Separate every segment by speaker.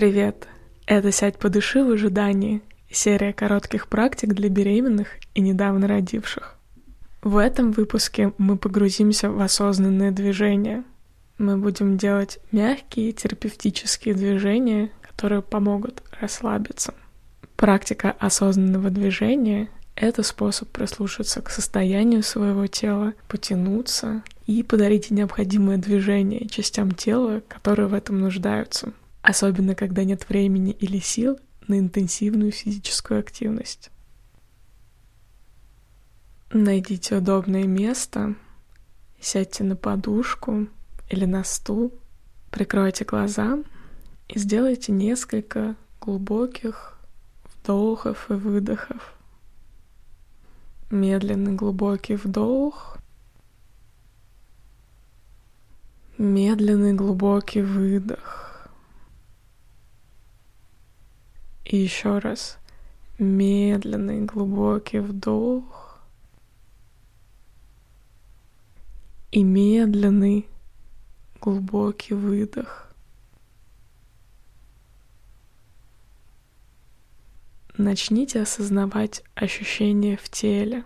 Speaker 1: Привет! Это «Сядь подыши в ожидании» серия коротких практик для беременных и недавно родивших. В этом выпуске мы погрузимся в осознанное движение. Мы будем делать мягкие терапевтические движения, которые помогут расслабиться. Практика осознанного движения — это способ прислушаться к состоянию своего тела, потянуться и подарить необходимое движение частям тела, которые в этом нуждаются особенно когда нет времени или сил на интенсивную физическую активность. Найдите удобное место, сядьте на подушку или на стул, прикройте глаза и сделайте несколько глубоких вдохов и выдохов. Медленный глубокий вдох, медленный глубокий выдох. И еще раз медленный глубокий вдох и медленный глубокий выдох. Начните осознавать ощущения в теле.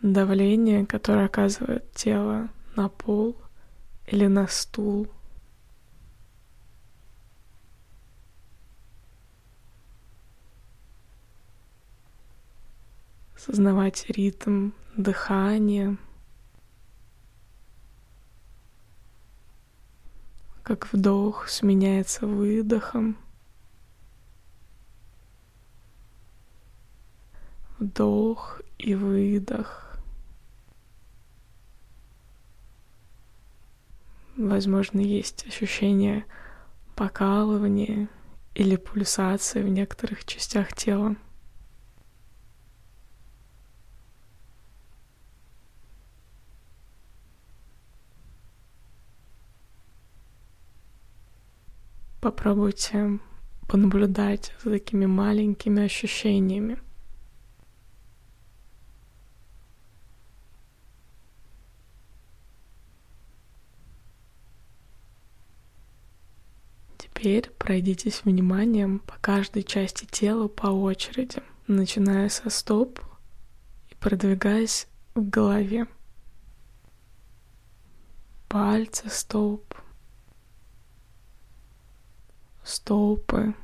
Speaker 1: Давление, которое оказывает тело на пол или на стул – осознавать ритм дыхания, как вдох сменяется выдохом, вдох и выдох. Возможно, есть ощущение покалывания или пульсации в некоторых частях тела. Попробуйте понаблюдать за такими маленькими ощущениями. Теперь пройдитесь вниманием по каждой части тела по очереди, начиная со стоп и продвигаясь в голове. Пальцы стоп, стопы,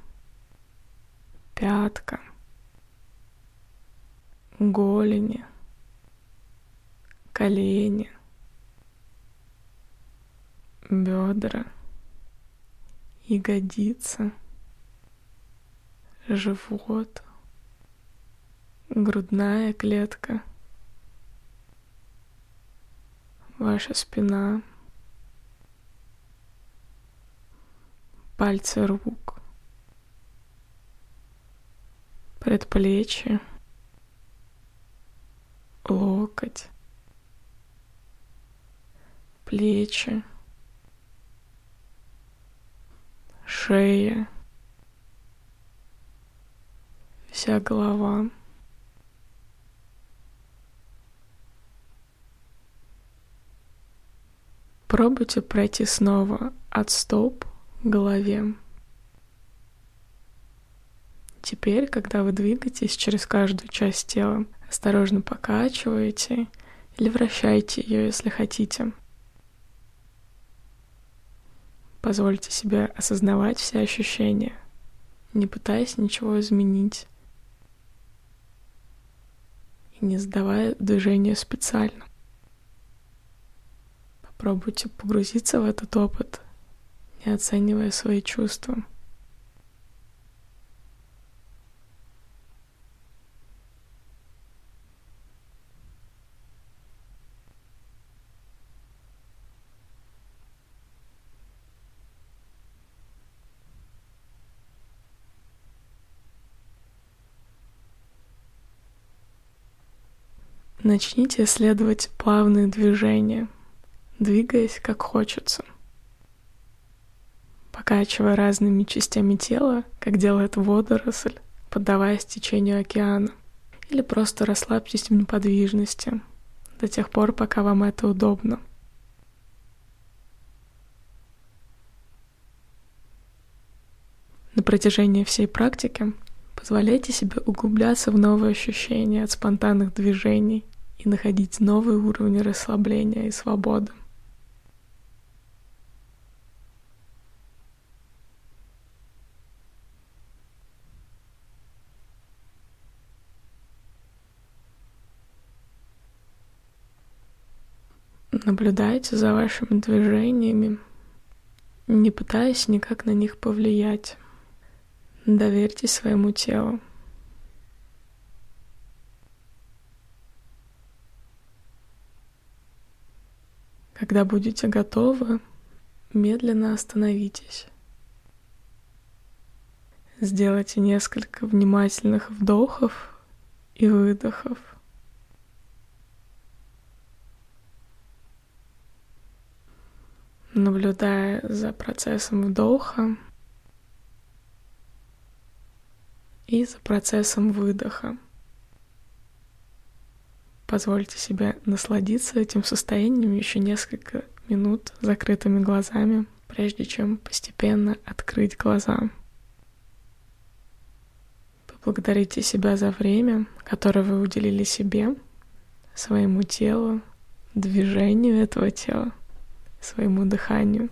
Speaker 1: пятка, голени, колени, бедра, ягодицы, живот, грудная клетка, ваша спина — пальцы рук, предплечье, локоть, плечи, шея, вся голова. Пробуйте пройти снова от стоп голове. Теперь, когда вы двигаетесь через каждую часть тела, осторожно покачиваете или вращайте ее, если хотите. Позвольте себе осознавать все ощущения, не пытаясь ничего изменить и не сдавая движения специально. Попробуйте погрузиться в этот опыт — и оценивая свои чувства. Начните исследовать плавные движения, двигаясь как хочется покачивая разными частями тела, как делает водоросль, поддаваясь течению океана. Или просто расслабьтесь в неподвижности до тех пор, пока вам это удобно. На протяжении всей практики позволяйте себе углубляться в новые ощущения от спонтанных движений и находить новые уровни расслабления и свободы. Наблюдайте за вашими движениями, не пытаясь никак на них повлиять. Доверьтесь своему телу. Когда будете готовы, медленно остановитесь. Сделайте несколько внимательных вдохов и выдохов. Наблюдая за процессом вдоха и за процессом выдоха. Позвольте себе насладиться этим состоянием еще несколько минут закрытыми глазами, прежде чем постепенно открыть глаза. Поблагодарите себя за время, которое вы уделили себе, своему телу, движению этого тела своему дыханию.